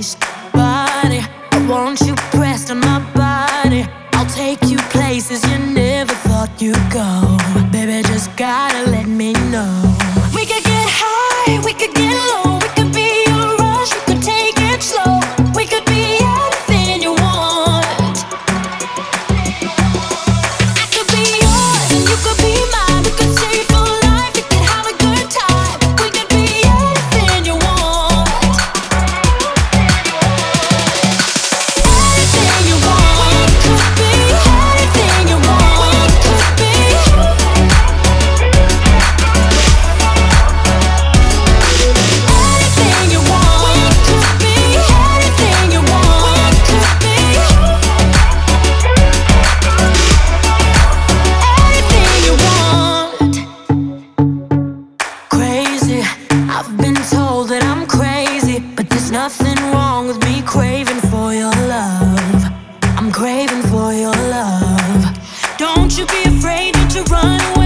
taste body. I want you press on my body. I'll take you places you never thought you'd go. Baby, just gotta let me know. you run away.